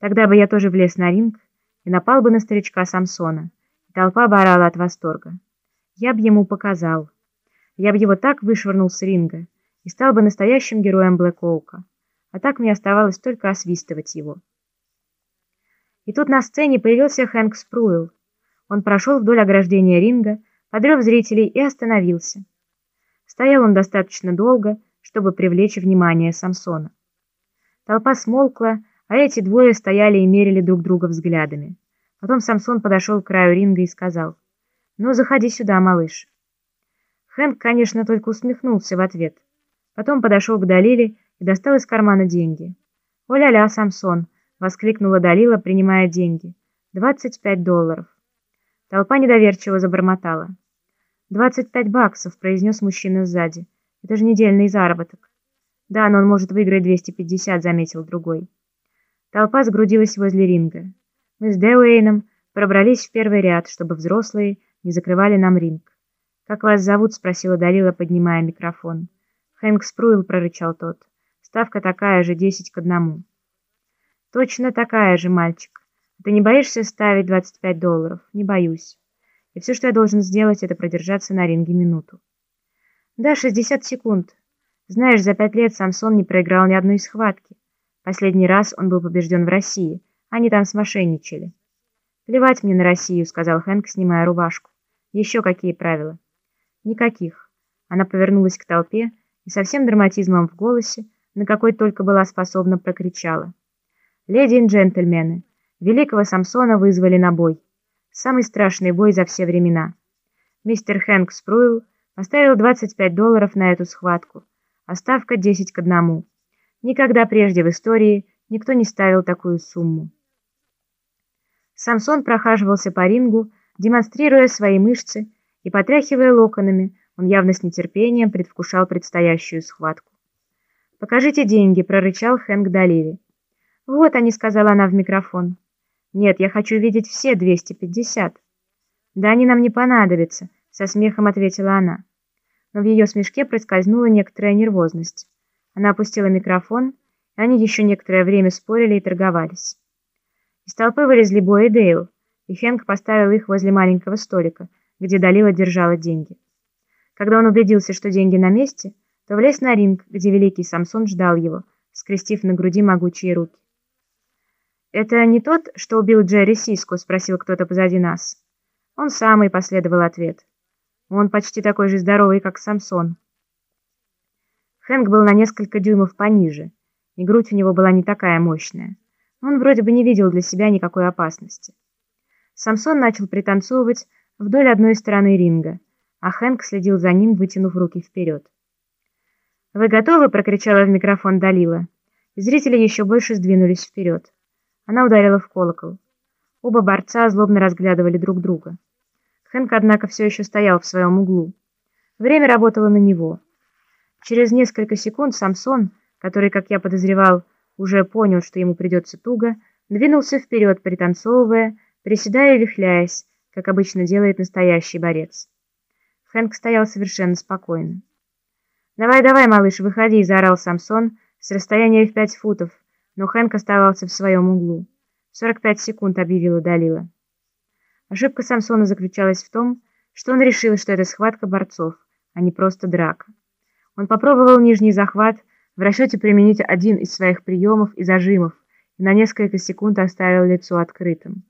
Тогда бы я тоже влез на ринг и напал бы на старичка Самсона, и толпа бы орала от восторга. Я бы ему показал. Я бы его так вышвырнул с ринга и стал бы настоящим героем Блэк Оука. А так мне оставалось только освистывать его. И тут на сцене появился Хэнк Спруил. Он прошел вдоль ограждения ринга, подрев зрителей и остановился. Стоял он достаточно долго, чтобы привлечь внимание Самсона. Толпа смолкла, а эти двое стояли и мерили друг друга взглядами. Потом Самсон подошел к краю ринга и сказал, «Ну, заходи сюда, малыш». Хэнк, конечно, только усмехнулся в ответ. Потом подошел к Далиле и достал из кармана деньги. «О-ля-ля, Самсон!» — воскликнула Далила, принимая деньги. «Двадцать пять долларов». Толпа недоверчиво забормотала. «Двадцать пять баксов», — произнес мужчина сзади. «Это же недельный заработок». «Да, но он может выиграть 250», — заметил другой. Толпа сгрудилась возле ринга. Мы с Дэуэйном пробрались в первый ряд, чтобы взрослые не закрывали нам ринг. «Как вас зовут?» — спросила Далила, поднимая микрофон. «Хэнк Спруил», — прорычал тот. «Ставка такая же, десять к одному». «Точно такая же, мальчик. Ты не боишься ставить 25 долларов?» «Не боюсь. И все, что я должен сделать, это продержаться на ринге минуту». «Да, 60 секунд. Знаешь, за пять лет Самсон не проиграл ни одной схватки. Последний раз он был побежден в России. Они там смошенничали». «Плевать мне на Россию», — сказал Хэнк, снимая рубашку. «Еще какие правила?» «Никаких». Она повернулась к толпе и со всем драматизмом в голосе, на какой только была способна, прокричала. «Леди и джентльмены, великого Самсона вызвали на бой. Самый страшный бой за все времена. Мистер Хэнк Спруил поставил 25 долларов на эту схватку, а ставка 10 к одному. Никогда прежде в истории никто не ставил такую сумму. Самсон прохаживался по рингу, демонстрируя свои мышцы и потряхивая локонами, он явно с нетерпением предвкушал предстоящую схватку. «Покажите деньги», — прорычал Хэнк Далири. «Вот они», — сказала она в микрофон. «Нет, я хочу видеть все 250». «Да они нам не понадобятся», — со смехом ответила она. Но в ее смешке проскользнула некоторая нервозность. Она опустила микрофон, и они еще некоторое время спорили и торговались. Из толпы вылезли Бо и Дейл, и Хэнк поставил их возле маленького столика, где Далила держала деньги. Когда он убедился, что деньги на месте, то влез на ринг, где великий Самсон ждал его, скрестив на груди могучие руки. «Это не тот, что убил Джерри Сиску?» — спросил кто-то позади нас. Он самый последовал ответ. Он почти такой же здоровый, как Самсон. Хэнк был на несколько дюймов пониже, и грудь у него была не такая мощная. Он вроде бы не видел для себя никакой опасности. Самсон начал пританцовывать вдоль одной стороны ринга, а Хэнк следил за ним, вытянув руки вперед. «Вы готовы?» — прокричала в микрофон Далила. Зрители еще больше сдвинулись вперед. Она ударила в колокол. Оба борца злобно разглядывали друг друга. Хэнк, однако, все еще стоял в своем углу. Время работало на него. Через несколько секунд Самсон, который, как я подозревал, уже понял, что ему придется туго, двинулся вперед, пританцовывая, приседая и вихляясь, как обычно делает настоящий борец. Хэнк стоял совершенно спокойно. «Давай, давай, малыш, выходи!» – заорал Самсон с расстояния в пять футов, но Хэнк оставался в своем углу. «Сорок пять секунд», — объявила Далила. Ошибка Самсона заключалась в том, что он решил, что это схватка борцов, а не просто драка. Он попробовал нижний захват, в расчете применить один из своих приемов и зажимов, и на несколько секунд оставил лицо открытым.